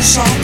Wat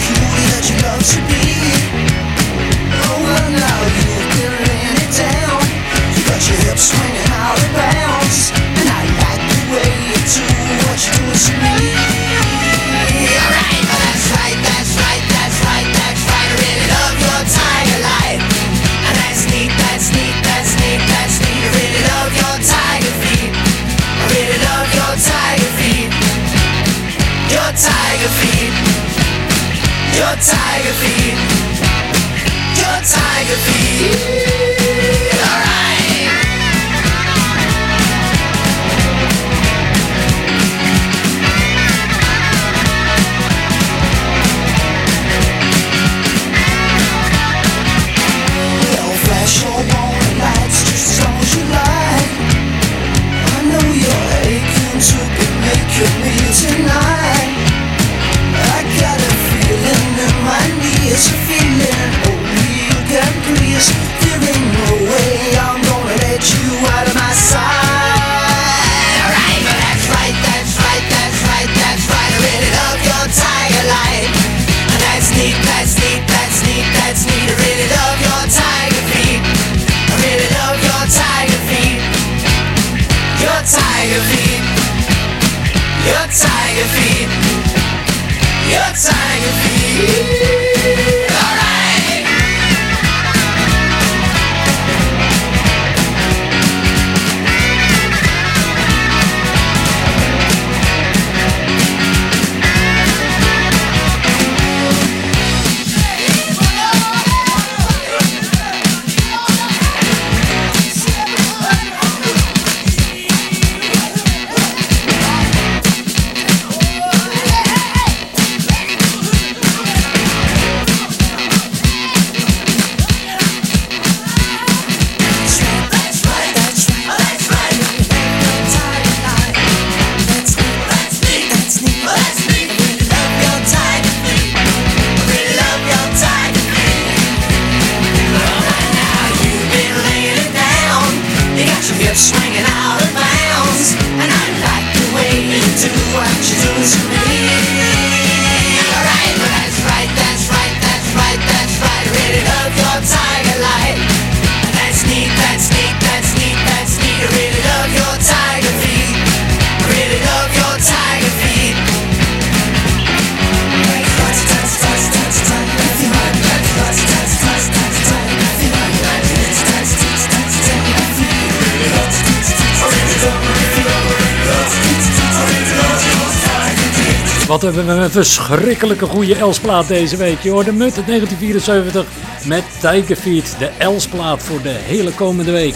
hebben een verschrikkelijke goede Elsplaat deze week. Je hoorde Mut uit 1974 met Tiger Feet. De Elsplaat voor de hele komende week.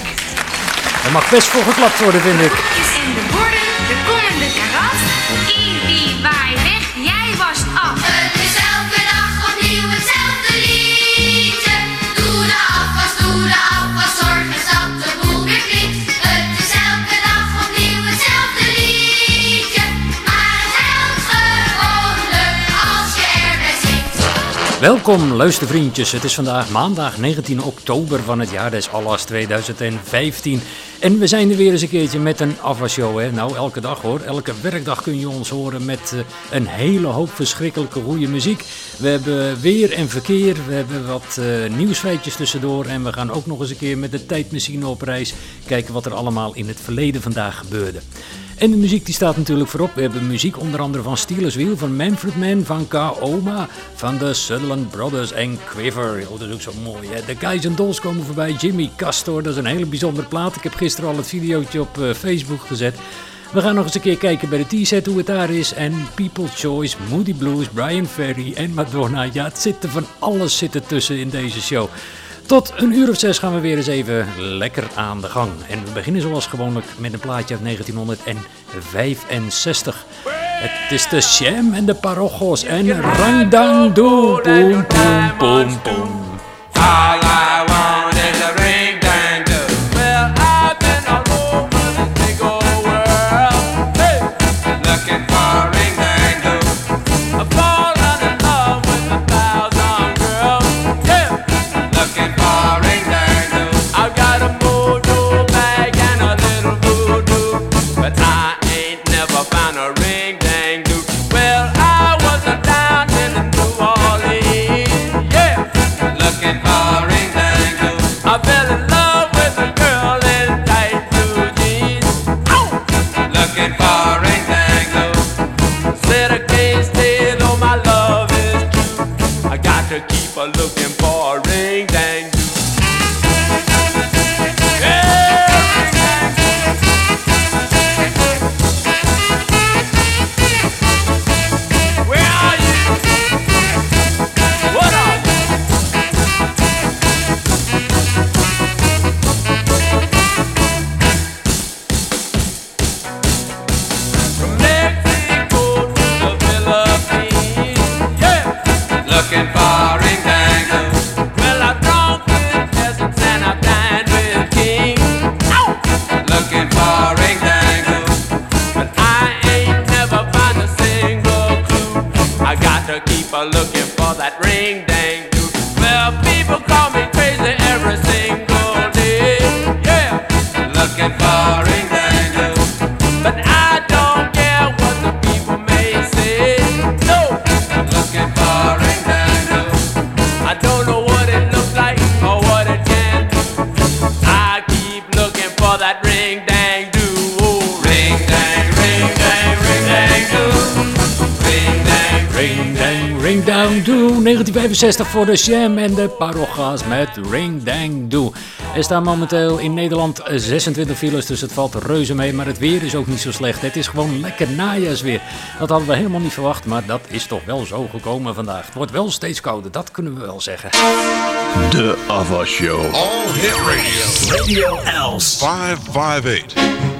Er mag best voor geklapt worden, vind ik. Welkom luistervriendjes, het is vandaag maandag 19 oktober van het jaar des Allas 2015 en we zijn er weer eens een keertje met een afwasshow. Hè? Nou, elke dag hoor, elke werkdag kun je ons horen met uh, een hele hoop verschrikkelijke goede muziek. We hebben weer en verkeer, we hebben wat uh, nieuwsfeitjes tussendoor en we gaan ook nog eens een keer met de tijdmachine op reis kijken wat er allemaal in het verleden vandaag gebeurde. En de muziek die staat natuurlijk voorop. We hebben muziek onder andere van Steelers Wheel, van Manfred Mann, van Kaoma, van de Sutherland Brothers en Quiver. Oh, dat is ook zo mooi. De Guys and Dolls komen voorbij. Jimmy Castor, dat is een hele bijzondere plaat. Ik heb gisteren al het videootje op uh, Facebook gezet. We gaan nog eens een keer kijken bij de T-set hoe het daar is. En People's Choice, Moody Blues, Brian Ferry en Madonna. Ja, het zit er van alles zitten tussen in deze show. Tot een uur of zes gaan we weer eens even lekker aan de gang. En we beginnen zoals gewoonlijk met een plaatje uit 1965. Het is de Sham en de Parojos en Rangdang Doom, boom, boom, boom, boom. for looking 65 voor de Sham en de Parochas met Ring Dang Do. Er staan momenteel in Nederland 26 files, dus het valt reuze mee. Maar het weer is ook niet zo slecht. Het is gewoon lekker najaarsweer. Dat hadden we helemaal niet verwacht, maar dat is toch wel zo gekomen vandaag. Het wordt wel steeds kouder, dat kunnen we wel zeggen. De Ava Show. All Hit Radio. Radio Els. 558.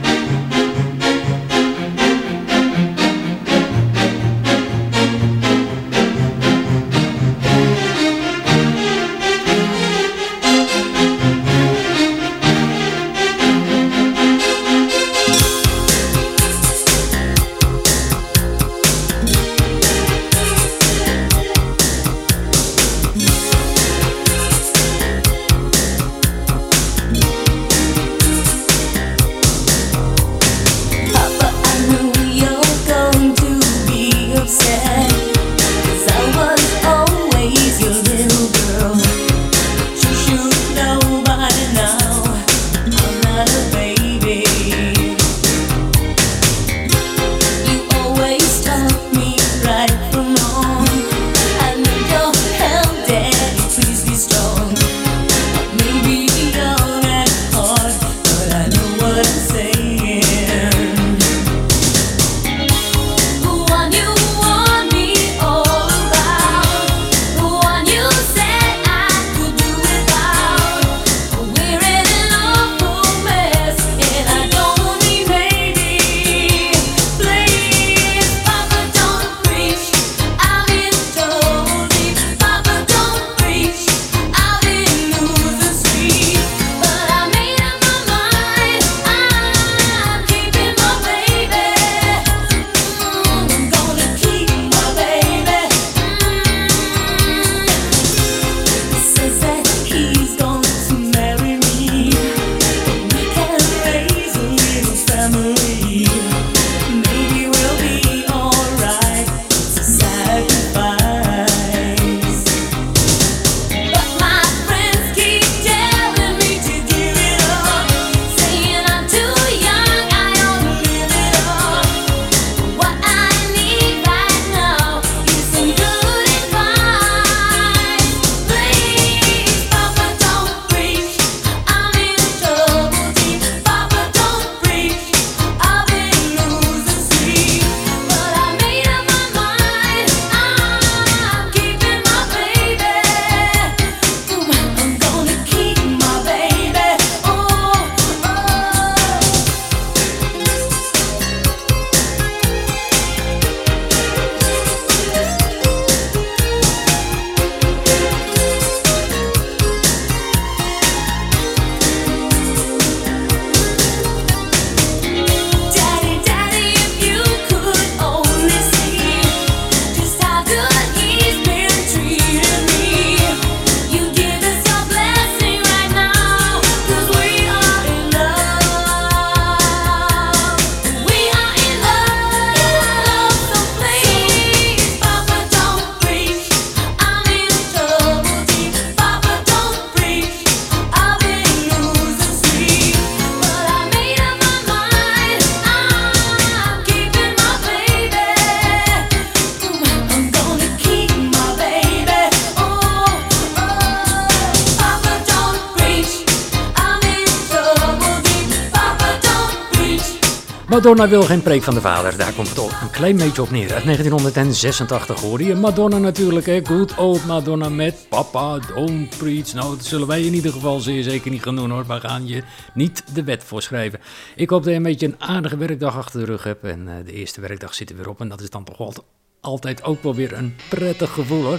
Madonna wil geen preek van de vader, daar komt het op een klein beetje op neer. Uit 1986 hoorde je Madonna natuurlijk, hè? Good old Madonna met Papa, don't preach. Nou, dat zullen wij in ieder geval zeer zeker niet gaan doen hoor. We gaan je niet de wet voorschrijven. Ik hoop dat je een beetje een aardige werkdag achter de rug hebt. En uh, de eerste werkdag zit er weer op en dat is dan toch altijd ook wel weer een prettig gevoel hoor.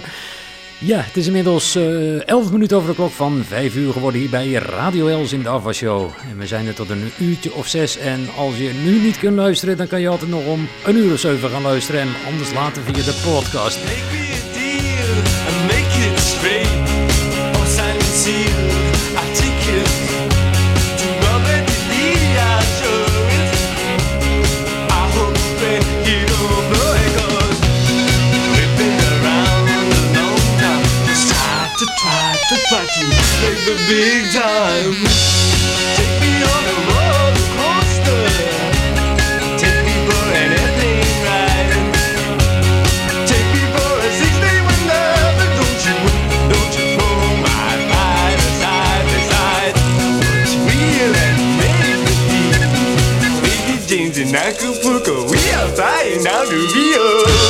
Ja, het is inmiddels uh, eh, 11 minuten over de klok van 5 uur geworden hier bij Radio Els in de Ava Show. En we zijn er tot een uurtje of zes. En als je nu niet kunt luisteren, dan kan je altijd nog om een uur of zeven gaan luisteren. En anders later via de podcast. Make me a deal and make it straight. Fight to make the big time. Take me on a roller coaster. Take me for an airplane ride. Take me for a six-day wonder. But don't you, don't you throw my ride side by side. What's real and make believe? Baby James and Acapulco, we are flying down to Rio.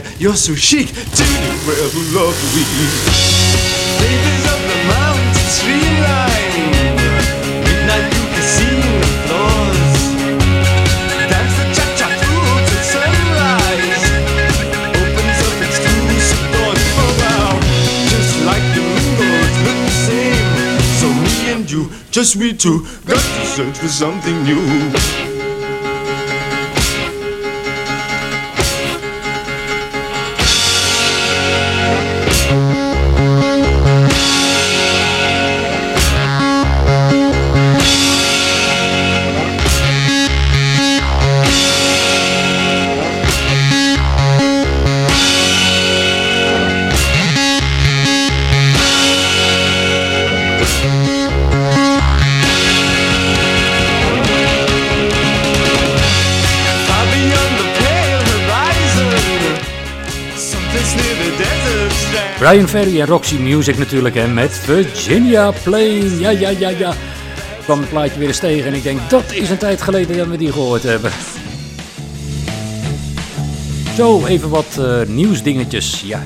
Cheer. You're so chic the world who love we. Flavors of the mountain streamline. Midnight you casino floors. Dance the cha-cha through to sunrise. Opens up exclusive doors. Oh wow, just like the windows look the same. So me and you, just we two, got to search for something new. Brian Ferry en Roxy Music natuurlijk hè, met Virginia Plain. Ja, ja, ja, ja. Kwam het plaatje weer eens tegen en ik denk dat is een tijd geleden dat we die gehoord hebben. Zo, even wat uh, nieuwsdingetjes. Ja.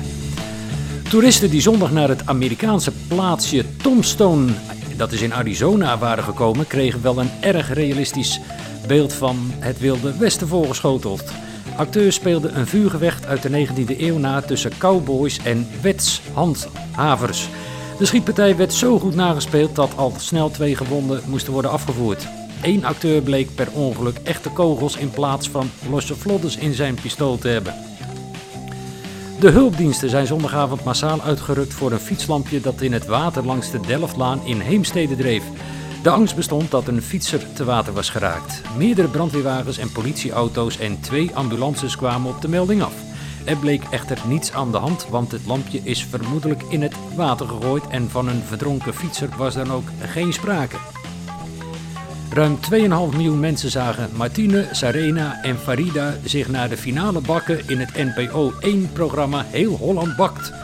Toeristen die zondag naar het Amerikaanse plaatsje Tombstone, dat is in Arizona, waren gekomen, kregen wel een erg realistisch beeld van het Wilde Westen voorgeschoteld. Acteurs speelden een vuurgevecht uit de 19e eeuw na tussen cowboys en wetshandhavers. De schietpartij werd zo goed nagespeeld dat al snel twee gewonden moesten worden afgevoerd. Eén acteur bleek per ongeluk echte kogels in plaats van losse vlodders in zijn pistool te hebben. De hulpdiensten zijn zondagavond massaal uitgerukt voor een fietslampje dat in het water langs de Delftlaan in Heemstede dreef. De angst bestond dat een fietser te water was geraakt. Meerdere brandweerwagens en politieauto's en twee ambulances kwamen op de melding af. Er bleek echter niets aan de hand, want het lampje is vermoedelijk in het water gegooid en van een verdronken fietser was dan ook geen sprake. Ruim 2,5 miljoen mensen zagen Martine, Sarena en Farida zich naar de finale bakken in het NPO 1-programma Heel Holland Bakt.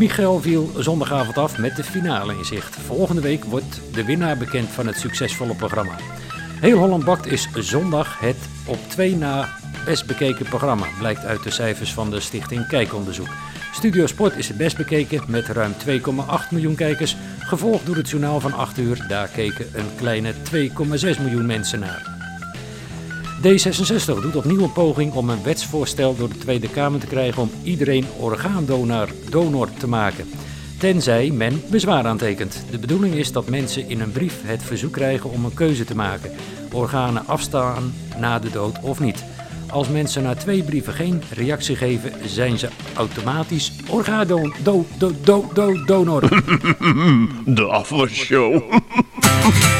Michael viel zondagavond af met de finale in zicht. Volgende week wordt de winnaar bekend van het succesvolle programma. Heel Holland Bakt is zondag het op twee na best bekeken programma, blijkt uit de cijfers van de stichting Kijkonderzoek. Studio Sport is het best bekeken met ruim 2,8 miljoen kijkers, gevolgd door het journaal van 8 uur. Daar keken een kleine 2,6 miljoen mensen naar. D66 doet opnieuw een poging om een wetsvoorstel door de Tweede Kamer te krijgen om iedereen orgaandonor donor te maken. Tenzij men bezwaar aantekent. De bedoeling is dat mensen in een brief het verzoek krijgen om een keuze te maken: organen afstaan na de dood of niet. Als mensen na twee brieven geen reactie geven, zijn ze automatisch orgadonor. Do, do, do, do, donor. De afwasshow.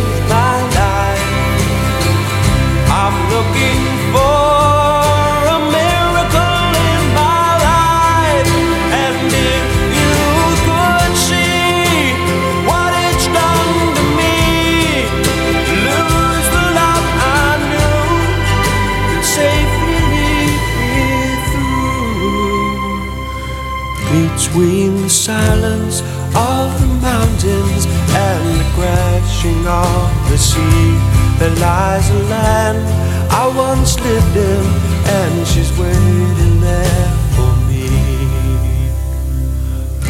between the silence of the mountains and the crashing of the sea. There lies a land I once lived in, and she's waiting there for me.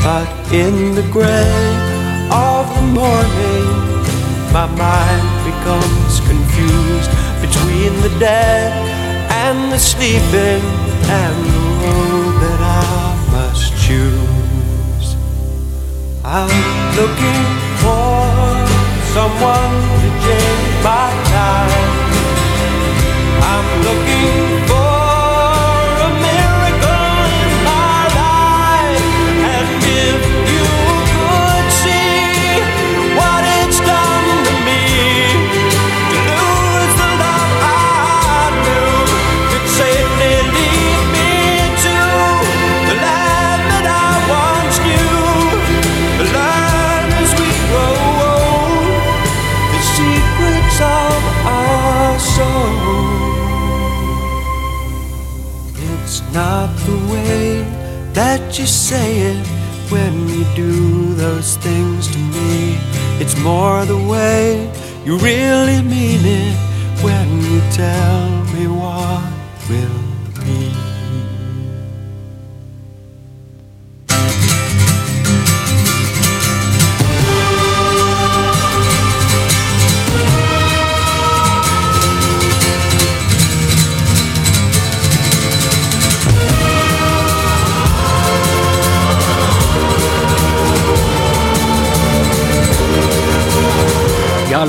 But in the gray of the morning, my mind becomes confused between the dead and the sleeping and the road that I must choose. I'm more the way. You really mean it when you tell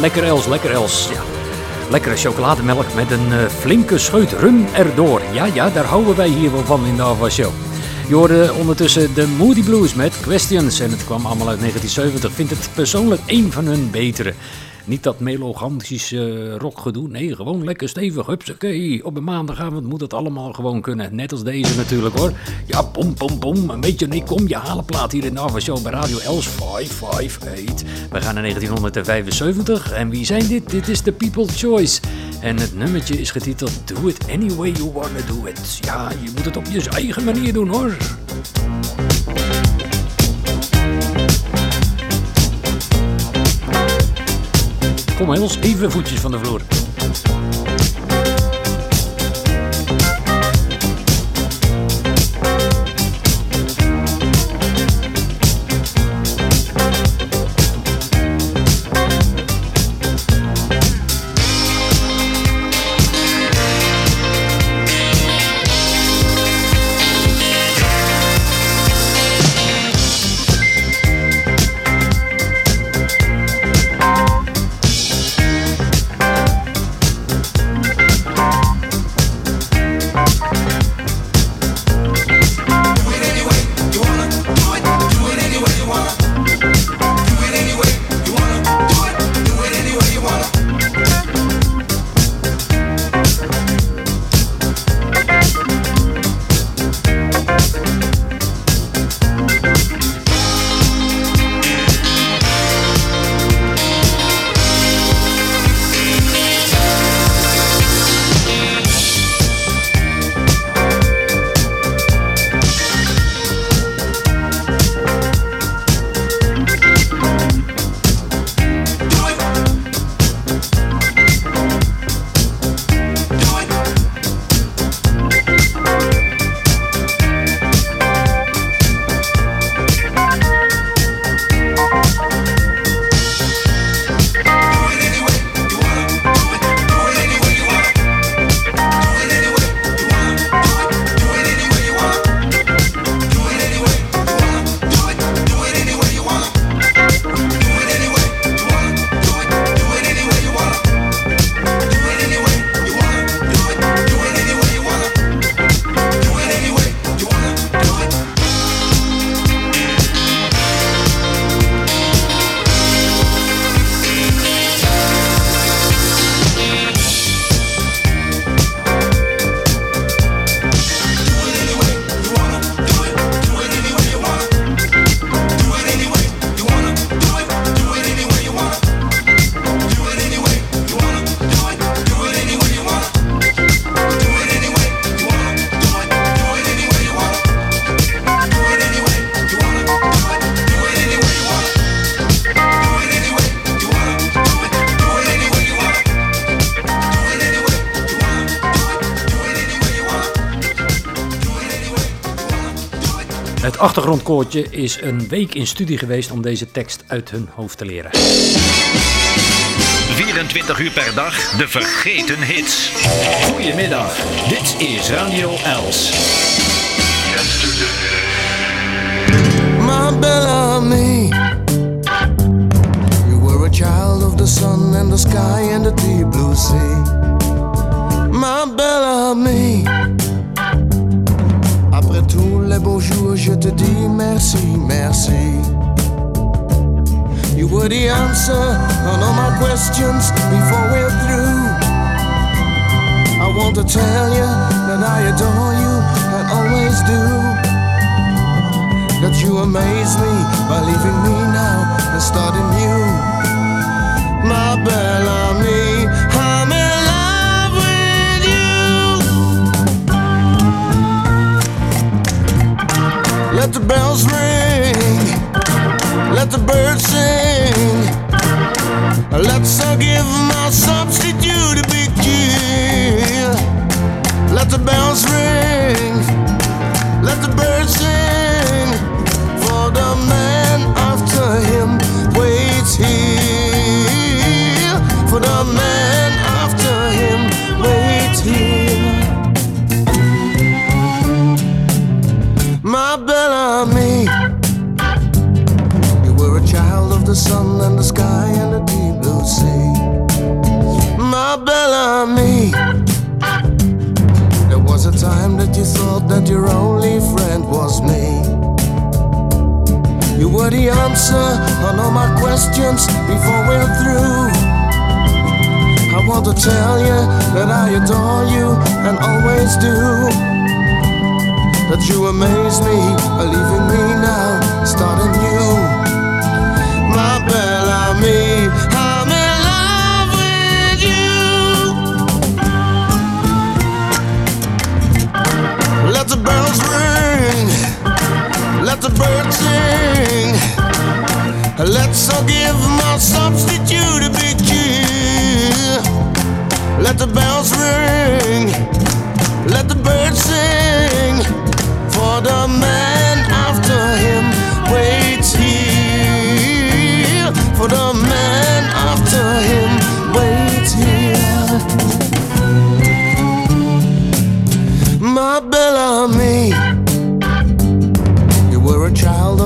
lekker Els, lekker Els. Ja. Lekkere chocolademelk met een uh, flinke scheut rum erdoor. Ja, ja, daar houden wij hier wel van in de Ava Show. Je hoorde ondertussen de Moody Blues met Questions en het kwam allemaal uit 1970. Vind het persoonlijk een van hun betere. Niet dat melogantische rockgedoe. Nee, gewoon lekker stevig. Hupsakee. Op een maandagavond moet het allemaal gewoon kunnen. Net als deze natuurlijk hoor. Ja, pom pom pom. Een beetje ik kom je halen plaat hier in de Show bij Radio Els 558. We gaan naar 1975. En wie zijn dit? Dit is The People's Choice. En het nummertje is getiteld Do It Any Way You Wanna Do It. Ja, je moet het op je eigen manier doen hoor. Kom eens even voetjes van de vloer. Achtergrondkoortje is een week in studie geweest om deze tekst uit hun hoofd te leren. 24 uur per dag, de vergeten hits. Goedemiddag, dit is Radio Els. My Bellamy, you were a child of the sun and the sky and the deep blue sea. My Bellamy. Les beaux jours, je te dis merci, merci. You were the answer on all my questions before we're through. I want to tell you that I adore you and always do. That you amaze me by leaving me now and starting new. My Bellamy,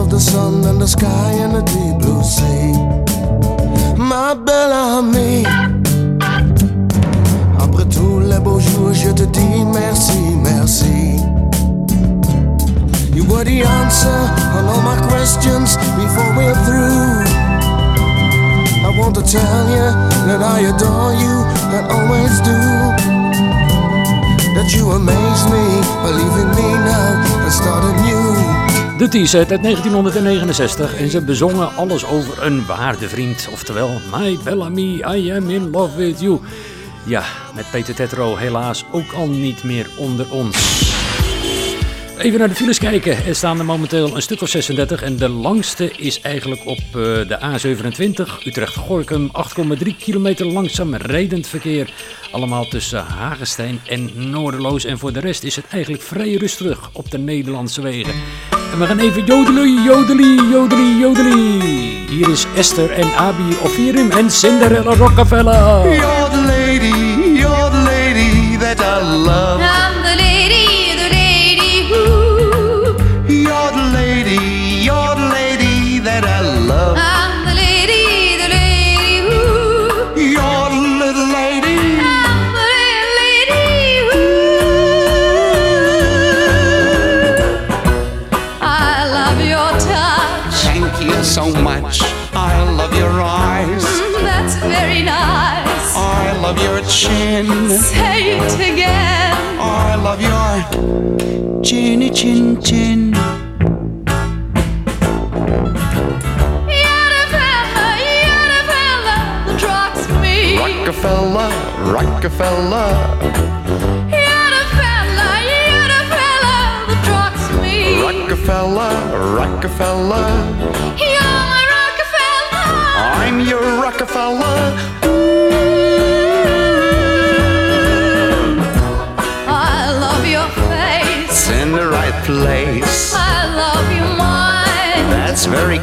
of the sun and the sky and the deep blue sea. Ma belle amie. Après tous les beaux jours, je te dis merci, merci. You were the answer on all my questions before we're through. I want to tell you that I adore you and always do. That you amaze me, believe in me now and start anew. De T-set uit 1969 en ze bezongen alles over een waardevriend. Oftewel, My Bellamy, I am in love with you. Ja, met Peter Tetro helaas ook al niet meer onder ons. Even naar de files kijken. Er staan er momenteel een stuk of 36 en de langste is eigenlijk op eh, de A27 Utrecht-Gorkum. 8,3 kilometer langzaam rijdend verkeer. Allemaal tussen Hagestein en Noorderloos. En voor de rest is het eigenlijk vrij rustig op de Nederlandse wegen. En we gaan even jodelen, jodelen, jodelen, jodelen. Hier is Esther en Abi Ofirim en Cinderella Rockefeller. You're the lady, you're the lady that I love. I love your chinny chin chin. You're the fella, you're the fella that rocks me. Rockefeller, Rockefeller. You're the fella, you're the fella that rocks me. Rockefeller, Rockefeller. You're my Rockefeller. I'm your Rockefeller.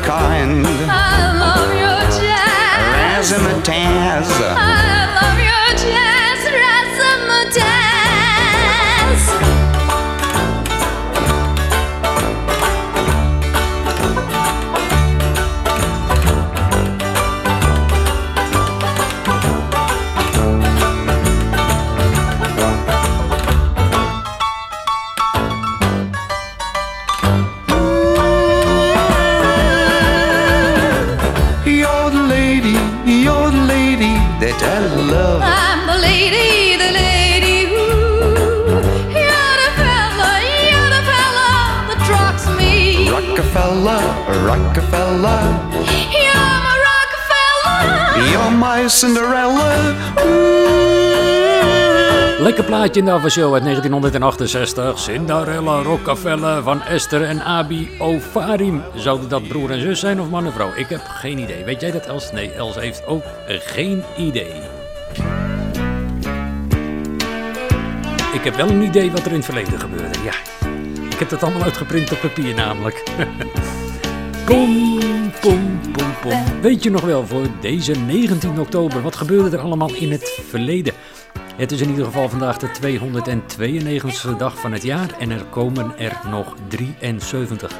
Kind. I love your jazz. Razzmatazz. I love Rockefeller. You're my Rockefeller. You're my Cinderella. Lekker plaatje in de Avashow uit 1968. Cinderella Rockefeller van Esther en Abi Ofarim. Zouden dat broer en zus zijn of man en vrouw? Ik heb geen idee. Weet jij dat Els? Nee, Els heeft ook geen idee. Ik heb wel een idee wat er in het verleden gebeurde. Ja, ik heb dat allemaal uitgeprint op papier namelijk. Weet je nog wel voor deze 19 oktober, wat gebeurde er allemaal in het verleden? Het is in ieder geval vandaag de 292e dag van het jaar en er komen er nog 73.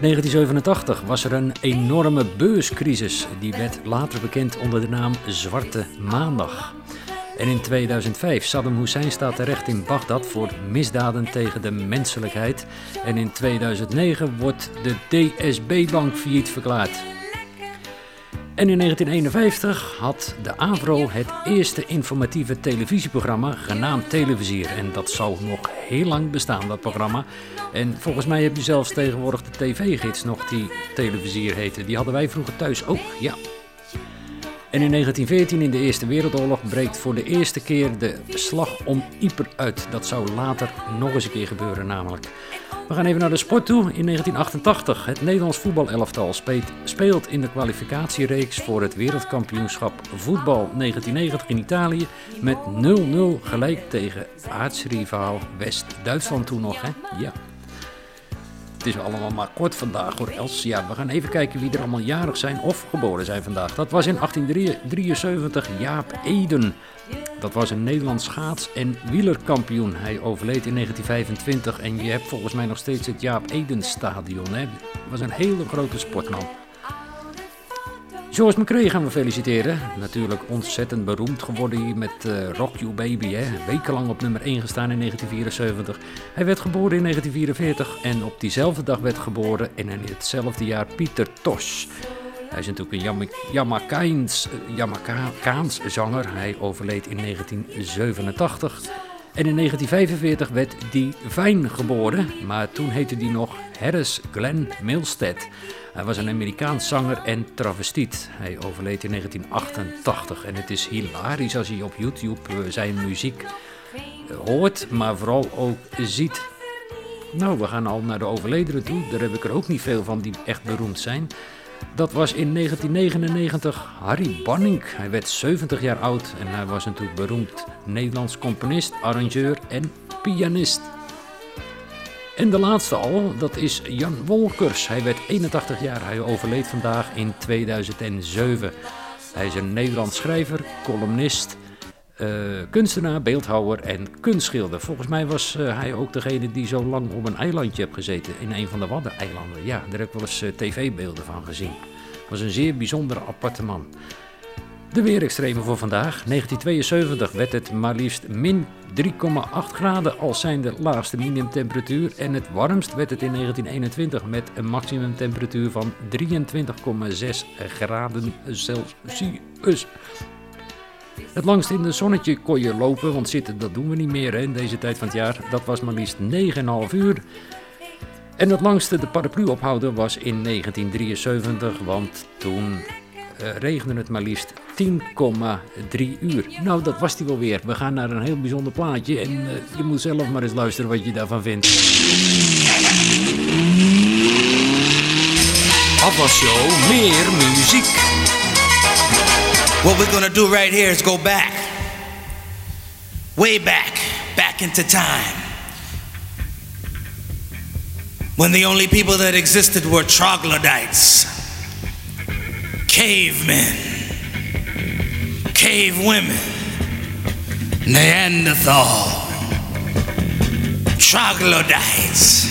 1987 was er een enorme beurscrisis. Die werd later bekend onder de naam Zwarte Maandag. En in 2005, Saddam Hussein staat terecht in Bagdad voor misdaden tegen de menselijkheid. En in 2009 wordt de DSB-bank failliet verklaard. En in 1951 had de AVRO het eerste informatieve televisieprogramma genaamd Televisier. En dat zou nog heel lang bestaan, dat programma. En volgens mij heb je zelfs tegenwoordig de tv-gids nog die Televisier heette. Die hadden wij vroeger thuis ook, ja. En in 1914, in de Eerste Wereldoorlog, breekt voor de eerste keer de slag om Ypres uit. Dat zou later nog eens een keer gebeuren namelijk. We gaan even naar de sport toe. In 1988, het Nederlands voetbalelftal speelt in de kwalificatiereeks voor het wereldkampioenschap voetbal 1990 in Italië met 0-0 gelijk tegen aartsrivaal West-Duitsland toen nog. Hè? Ja, het is allemaal maar kort vandaag hoor, Els. Ja, we gaan even kijken wie er allemaal jarig zijn of geboren zijn vandaag. Dat was in 1873 Jaap Eden. Dat was een Nederlands schaats- en wielerkampioen. Hij overleed in 1925 en je hebt volgens mij nog steeds het Jaap Eden Stadion. Hij was een hele grote sportman. George McRae gaan we feliciteren. Natuurlijk ontzettend beroemd geworden met uh, Rock You Baby. Hè. Wekenlang op nummer 1 gestaan in 1974. Hij werd geboren in 1944 en op diezelfde dag werd geboren in hetzelfde jaar Pieter Tosh. Hij is natuurlijk een Jamaicaans, Jamaicaans zanger. Hij overleed in 1987. En in 1945 werd die Vijn geboren, maar toen heette die nog Harris Glenn Milstead. Hij was een Amerikaans zanger en travestiet. Hij overleed in 1988 en het is hilarisch als je op YouTube eh, zijn muziek eh, hoort, maar vooral ook ziet. Nou, we gaan al naar de overledenen toe. Daar heb ik er ook niet veel van die echt beroemd zijn. Dat was in 1999 Harry Banning. Hij werd 70 jaar oud en hij was natuurlijk beroemd Nederlands componist, arrangeur en pianist. En de laatste al, dat is Jan Wolkers. Hij werd 81 jaar, hij overleed vandaag in 2007. Hij is een Nederlands schrijver, columnist, uh, kunstenaar, beeldhouwer en kunstschilder. Volgens mij was uh, hij ook degene die zo lang op een eilandje heeft gezeten, in een van de Waddeneilanden. Ja, daar heb ik wel eens uh, tv-beelden van gezien. Was een zeer bijzondere aparte man. De weerextremen voor vandaag. 1972 werd het maar liefst min 3,8 graden als zijn de laagste minimumtemperatuur. En het warmst werd het in 1921 met een maximumtemperatuur van 23,6 graden Celsius. Het langst in de zonnetje kon je lopen, want zitten dat doen we niet meer in deze tijd van het jaar. Dat was maar liefst 9,5 uur. En het langste de paraplu ophouden was in 1973, want toen regende het maar liefst 10,3 uur. Nou, dat was die wel weer. We gaan naar een heel bijzonder plaatje en uh, je moet zelf maar eens luisteren wat je daarvan vindt. Show, meer muziek. What we're gonna do right here is go back. Way back, back into time. When the only people that existed were troglodytes cavemen, cave women, Neanderthal, troglodytes.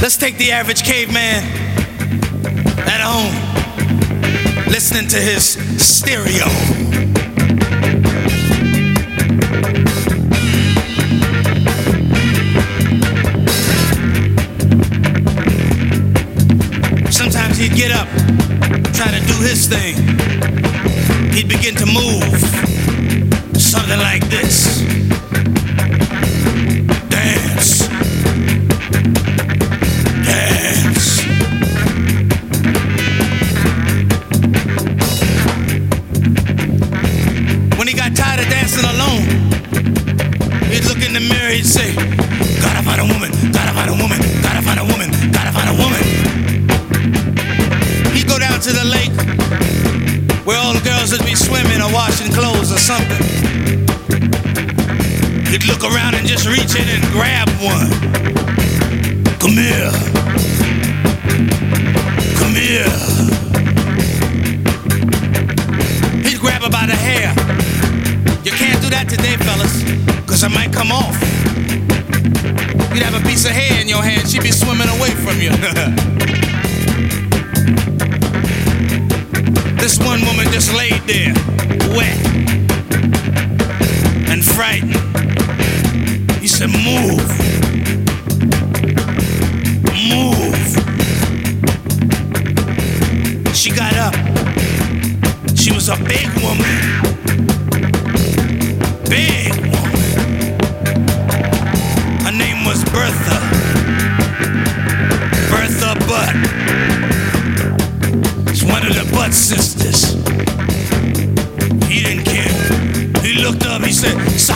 Let's take the average caveman at home listening to his stereo. Thing. He'd begin to move, something like this.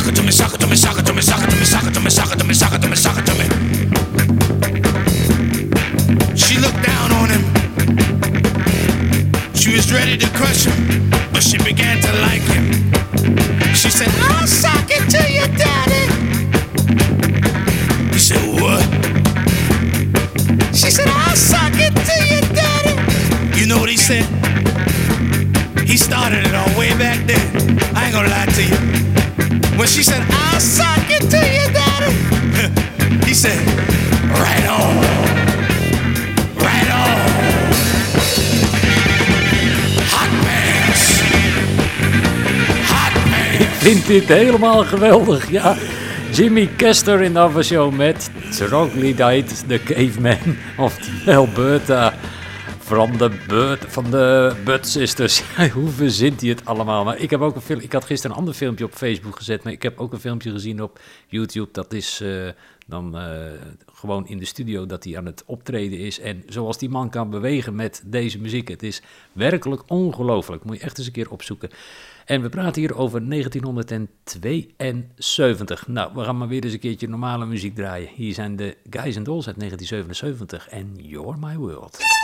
It to me, it to me, it to me, it to me, it to me, it to me, it to me, it to me. She looked down on him. She was ready to crush him, but she began to like him. She said, I'll sock it to you, daddy. He said, What? She said, I'll sock it to you, daddy. You know what he said? He started it all way back then. I ain't gonna lie to you. When she said, I'll sock it to you, daddy, he said, Right on. Right on. Vind dit helemaal geweldig. Ja, Jimmy Kester in de afwasshow met Troglodyte, de caveman. Oftewel Bertha van de Bud, van de Bud Sisters. Hoe verzint hij het allemaal? Maar ik heb ook een film. Ik had gisteren een ander filmpje op Facebook gezet, maar ik heb ook een filmpje gezien op YouTube. Dat is eh, dan eh, gewoon in de studio dat hij aan het optreden is. En zoals die man kan bewegen met deze muziek. Het is werkelijk ongelooflijk. Moet je echt eens een keer opzoeken. En we praten hier over 1972. Nou, we gaan maar weer eens een keertje normale muziek draaien. Hier zijn de Guys and Dolls uit 1977 en You're My World.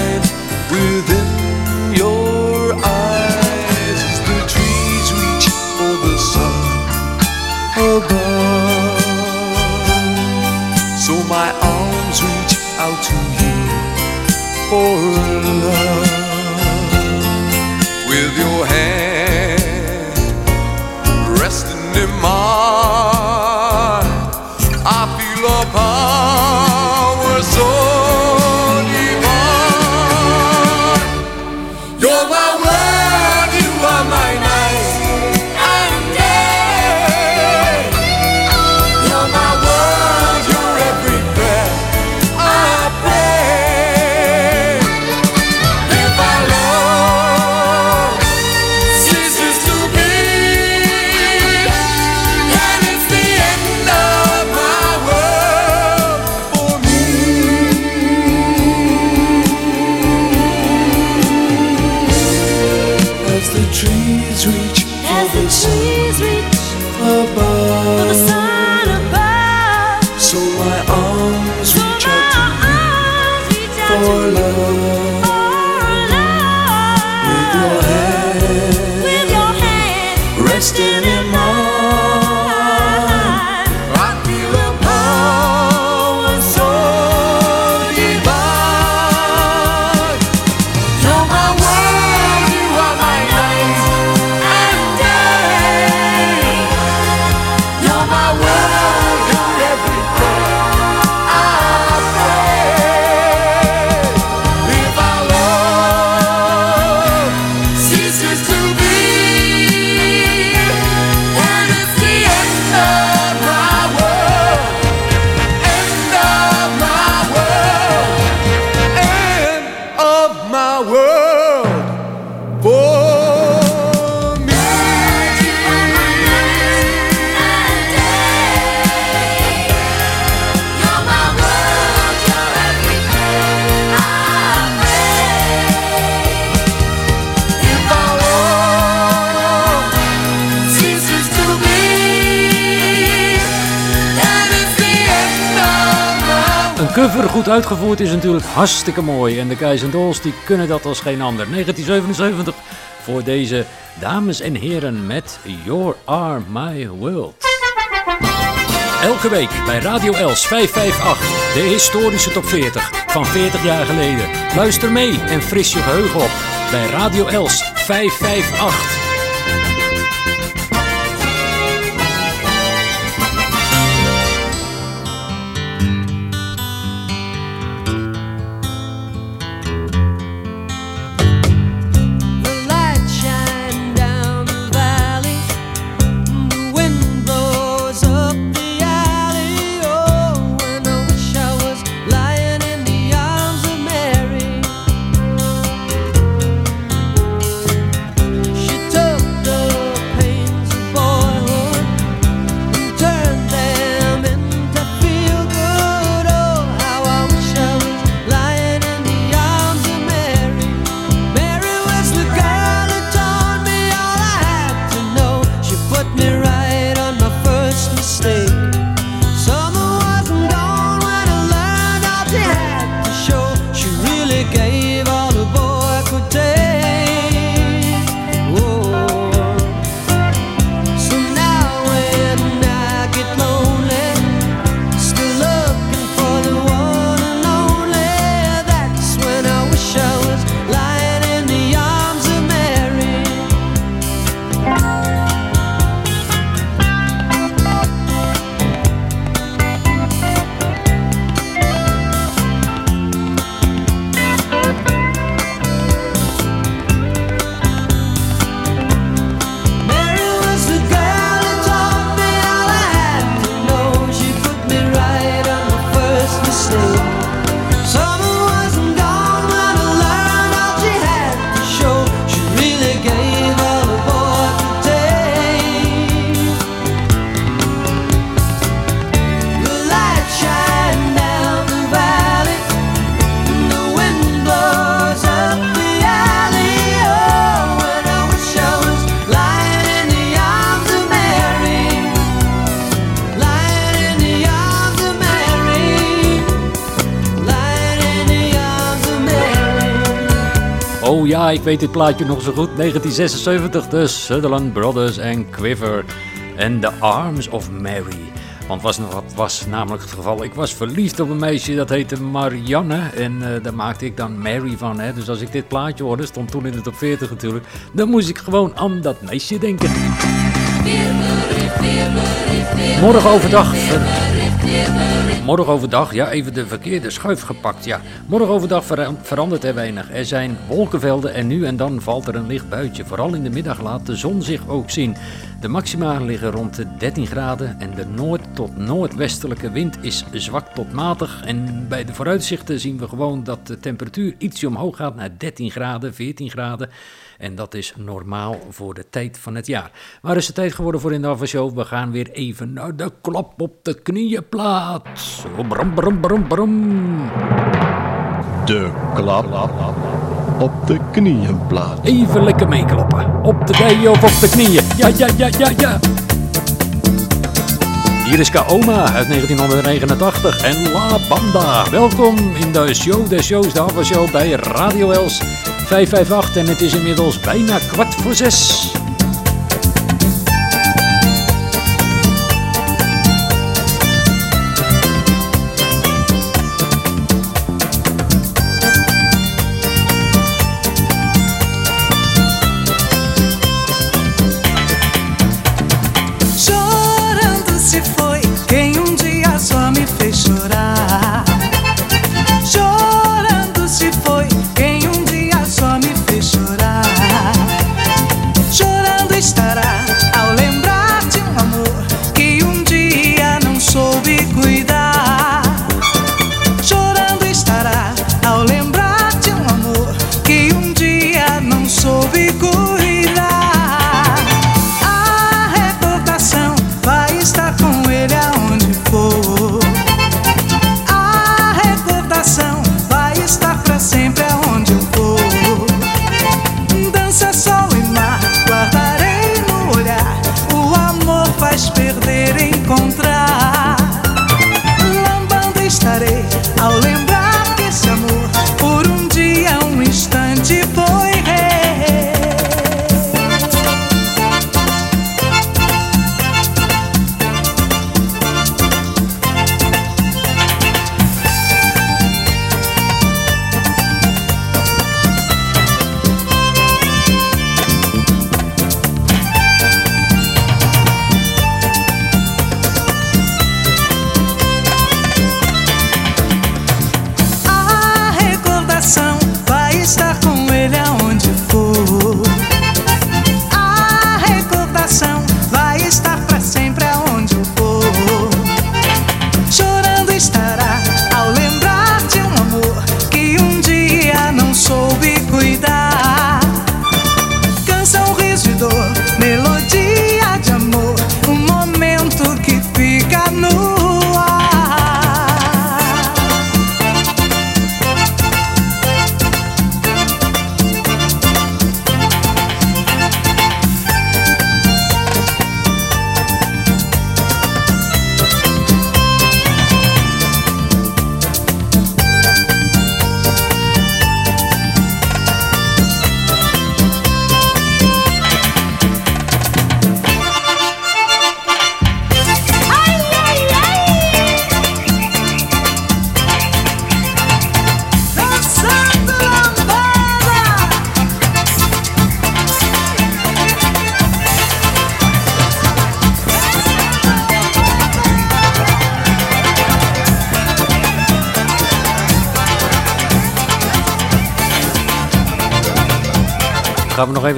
uitgevoerd is natuurlijk hartstikke mooi. En de Guys and Dolls die kunnen dat als geen ander. 1977 voor deze dames en heren met Your Are My World. Elke week bij Radio Els 558, de historische top 40 van 40 jaar geleden. Luister mee en fris je geheugen op bij Radio Els 558. Ik weet dit plaatje nog zo goed. 1976, de Sutherland Brothers en Quiver. En The Arms of Mary. Want was, was namelijk het geval? Ik was verliefd op een meisje dat heette Marianne. En uh, daar maakte ik dan Mary van. Hè? Dus als ik dit plaatje hoorde, stond toen in de top 40 natuurlijk. Dan moest ik gewoon aan dat meisje denken. Morgen overdag. Morgen overdag, ja, even de verkeerde schuif gepakt. Ja, morgen overdag verandert er weinig. Er zijn wolkenvelden en nu en dan valt er een licht buitje. Vooral in de middag laat de zon zich ook zien. De maxima liggen rond de 13 graden en de noord- tot noordwestelijke wind is zwak tot matig. En bij de vooruitzichten zien we gewoon dat de temperatuur ietsje omhoog gaat naar 13 graden, 14 graden. En dat is normaal voor de tijd van het jaar. Waar is het tijd geworden voor in de Show? We gaan weer even naar de klap op de knieën plaats. Brum, brum, brum, brum. De klap op de knieën plaats. Even lekker meekloppen. Op de dijen of op de knieën. Ja, ja, ja, ja, ja. Hier is Kaoma uit 1989 en La Banda. Welkom in de show de shows, de Show bij Radio Els 558 en het is inmiddels bijna kwart voor zes.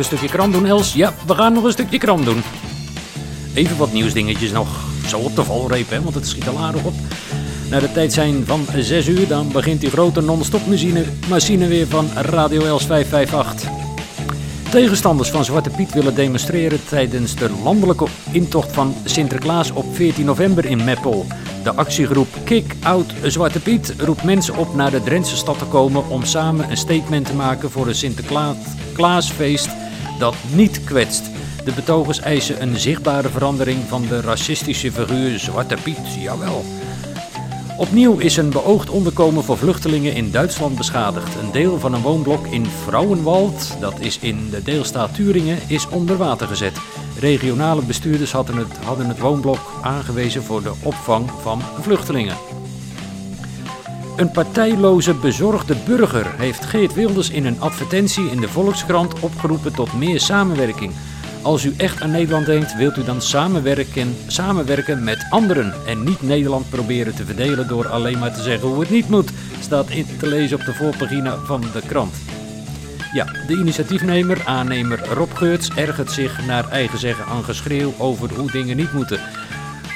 Een stukje krant doen, Els? Ja, we gaan nog een stukje krant doen. Even wat nieuwsdingetjes nog. Zo op de valreep, hè, want het schiet al aardig op. Na de tijd zijn van 6 uur, dan begint die grote non-stop machine, machine weer van Radio Els 558. Tegenstanders van Zwarte Piet willen demonstreren tijdens de landelijke intocht van Sinterklaas op 14 november in Meppel. De actiegroep Kick Out Zwarte Piet roept mensen op naar de Drentse stad te komen om samen een statement te maken voor een Sinterklaasfeest dat niet kwetst. De betogers eisen een zichtbare verandering van de racistische figuur Zwarte Piet, jawel. Opnieuw is een beoogd onderkomen voor vluchtelingen in Duitsland beschadigd. Een deel van een woonblok in Vrouwenwald, dat is in de deelstaat Turingen, is onder water gezet. Regionale bestuurders hadden het, hadden het woonblok aangewezen voor de opvang van vluchtelingen. Een partijloze bezorgde burger heeft Geert Wilders in een advertentie in de Volkskrant opgeroepen tot meer samenwerking. Als u echt aan Nederland denkt, wilt u dan samenwerken, samenwerken met anderen en niet Nederland proberen te verdelen door alleen maar te zeggen hoe het niet moet, staat in te lezen op de voorpagina van de krant. Ja, de initiatiefnemer, aannemer Rob Geurts, ergert zich naar eigen zeggen aan geschreeuw over hoe dingen niet moeten.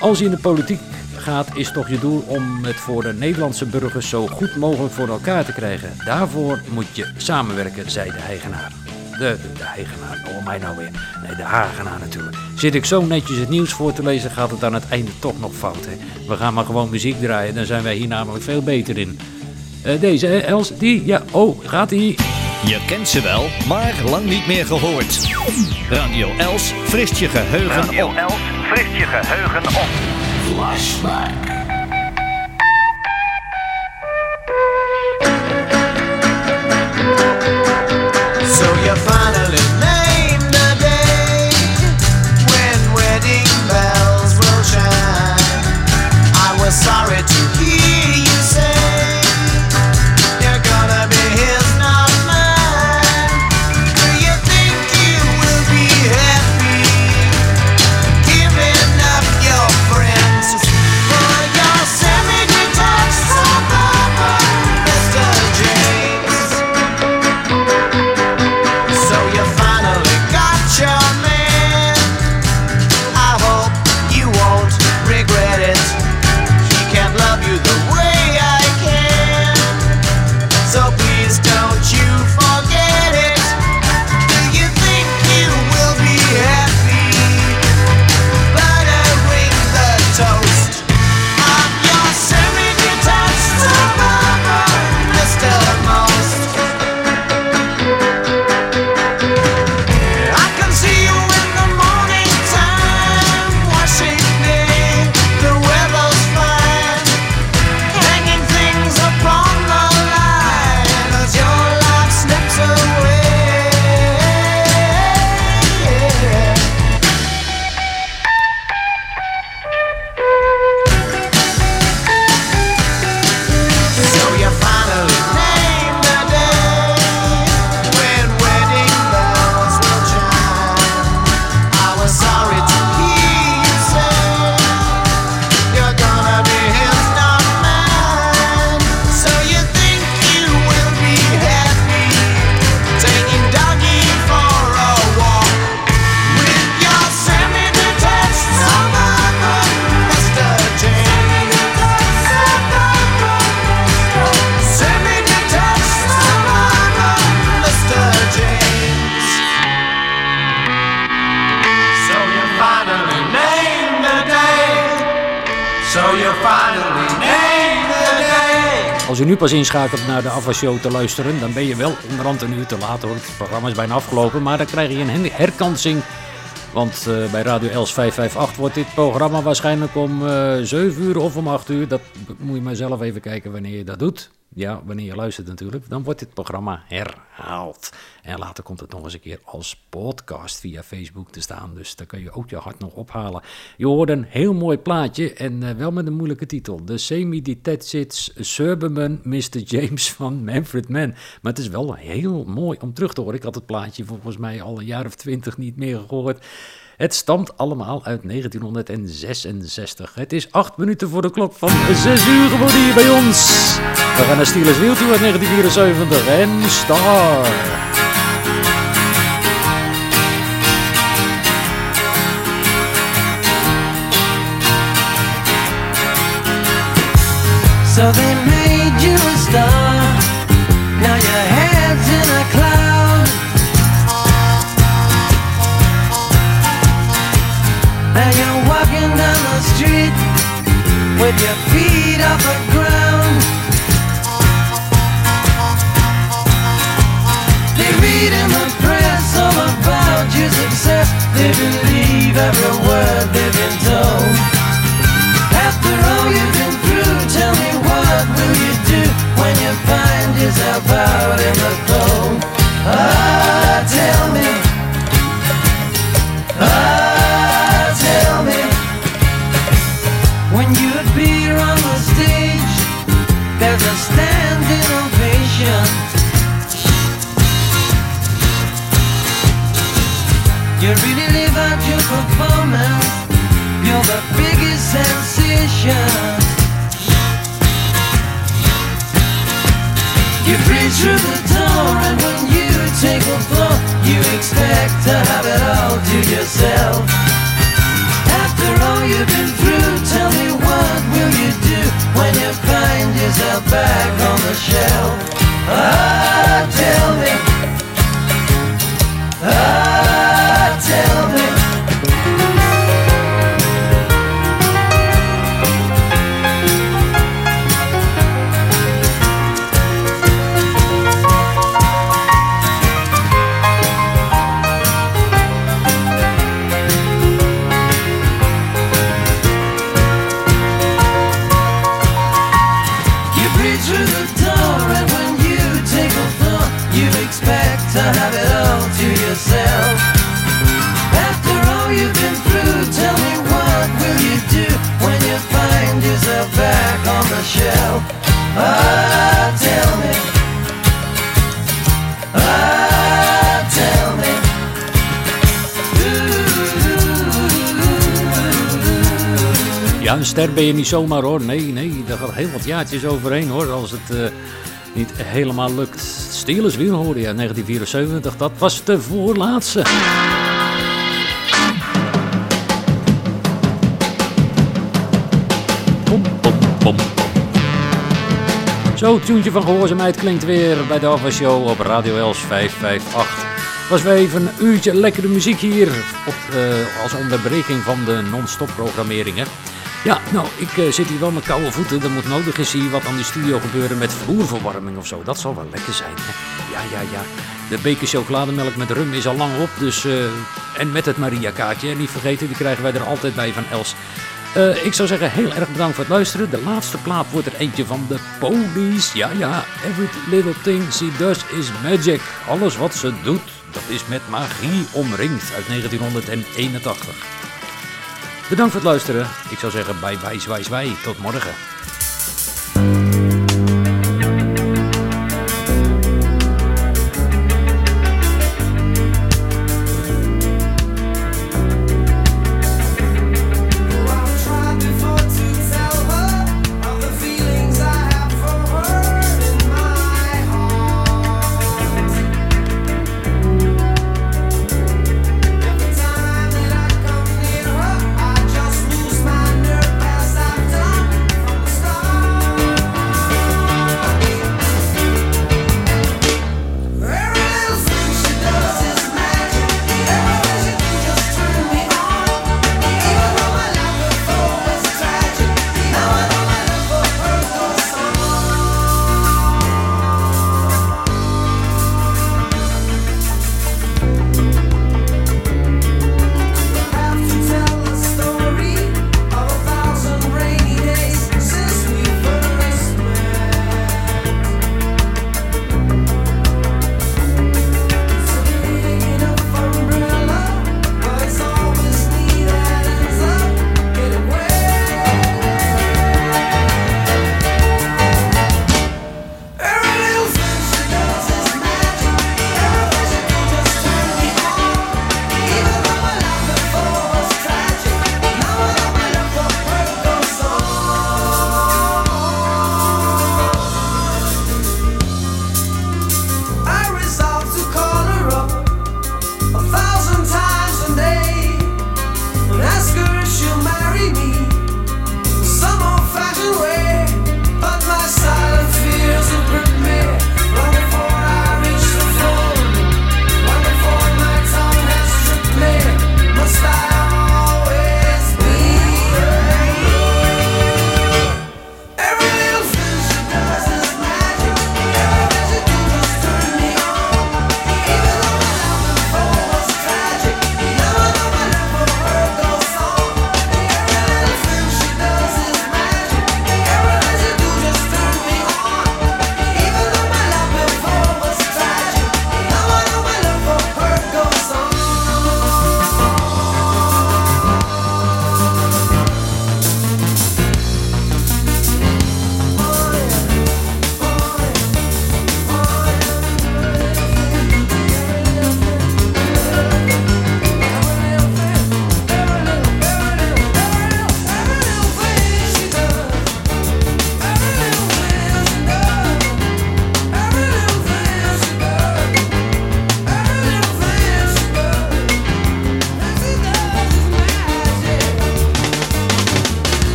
Als je in de politiek gaat, is toch je doel om het voor de Nederlandse burgers zo goed mogelijk voor elkaar te krijgen. Daarvoor moet je samenwerken, zei de eigenaar. De, de, de eigenaar, oh mij nou weer. Nee, de Hagenaar natuurlijk. Zit ik zo netjes het nieuws voor te lezen, gaat het aan het einde toch nog fout. Hè? We gaan maar gewoon muziek draaien, dan zijn wij hier namelijk veel beter in. Eh, deze, hè, Els, die, ja, oh, gaat die? Je kent ze wel, maar lang niet meer gehoord. Radio Els frist je geheugen Radio op. Els frist je geheugen op. So Als u nu pas inschakelt naar de afwasshow te luisteren, dan ben je wel onderhand een uur te laat hoor. Het programma is bijna afgelopen, maar dan krijg je een herkansing. Want eh, bij Radio Els 558 wordt dit programma waarschijnlijk om eh 7 uur of om 8 uur. Dat moet je maar zelf even kijken wanneer je dat doet. Ja, wanneer je luistert natuurlijk. Dan wordt dit programma herhaald. En later komt het nog eens een keer als podcast via Facebook te staan. Dus daar kun je ook je hart nog ophalen. Je hoort een heel mooi plaatje en eh, wel met een moeilijke titel. De Semi-Detached Suburban Mr. James van Manfred Mann. Maar het is wel heel mooi om terug te horen. Ik had het plaatje volgens mij al een jaar of twintig niet meer gehoord. Het stamt allemaal uit 1966. Het is acht minuten voor de klok van 6 uur geworden hier bij ons. We gaan naar Steelers Wheel toe uit 1974 en Star. they believe every word they've been told. After all you've been through, tell me what will you do when you find yourself out in the cold? Oh. Niet zomaar hoor. Nee, nee, daar gaat heel wat jaartjes overheen hoor. Als het eh, niet helemaal lukt. Steelers weer hoorde je, 1974. Dat was de voorlaatste. Pom, pom, pom. Zo, tuentje van gehoorzaamheid klinkt weer bij de Show op Radio Els 558. Was weer even een uurtje lekkere muziek hier op, eh, als onderbreking van de non-stop programmeringen. Ja, nou, ik eh, zit hier wel met koude voeten. Er moet nodig eens hier wat aan de studio gebeuren met vloerverwarming of zo. Dat zal wel lekker zijn. Hè? Ja, ja, ja. De beker chocolademelk met rum is al lang op. Dus, eh, en met het Maria kaartje. En niet vergeten, die krijgen wij er altijd bij van Els. Eh, ik zou zeggen, heel erg bedankt voor het luisteren. De laatste plaat wordt er eentje van de Police. Ja, ja. Every little thing she does is magic. Alles wat ze doet, dat is met magie omringd. Uit 1981. Bedankt voor het luisteren. Ik zou zeggen, bye bye, zwaai, zwaai. Tot morgen.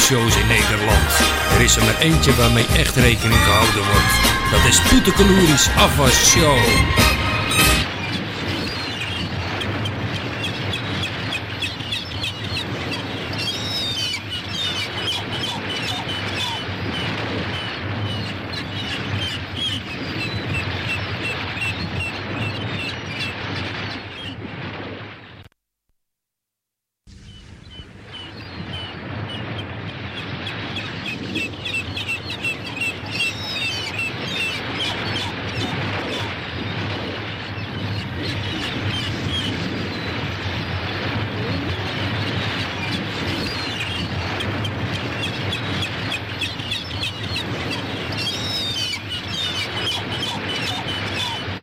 Afwasshows in Nederland. Er is er maar eentje waarmee echt rekening gehouden wordt. Dat is Toetekeloeris Afwasshow.